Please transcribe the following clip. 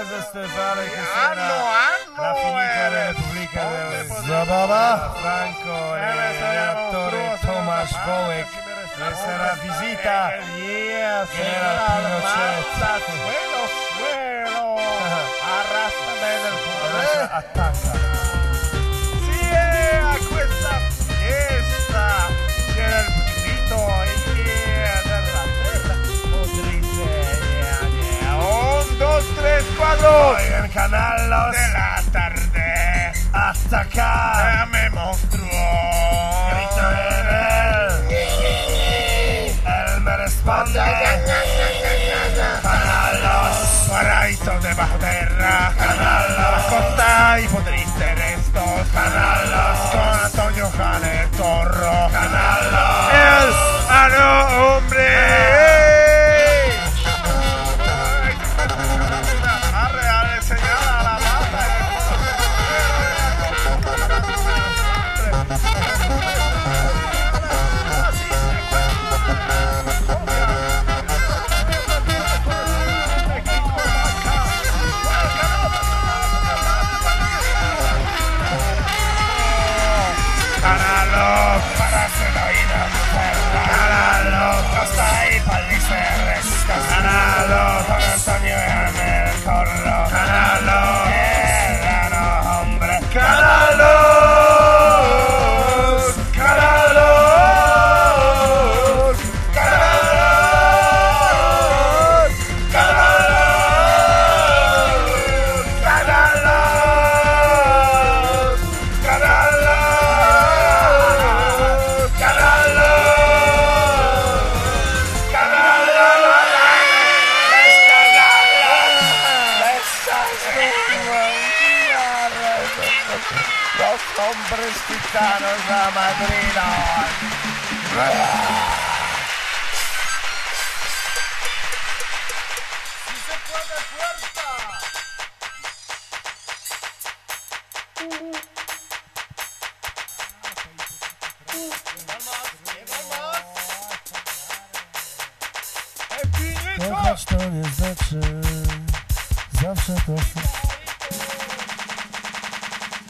Teresa Stefano che hanno, eh, hanno la finita eh. repubblica Repubblica Zababa Franco e eh, l'attore Thomas Bowick questa è la visita che era Pinochet quello suelo arrasta bene il cuore attacca tres en el canal de la tarde. Hasta acá. me monstruo. Grita en él. él me responde. canal Los. de bajo tierra. Canal Los. Costa y podriste restos. Canal sonra Los hombres gitanos a Madrid. Chociaż to nie znaczy Zawsze to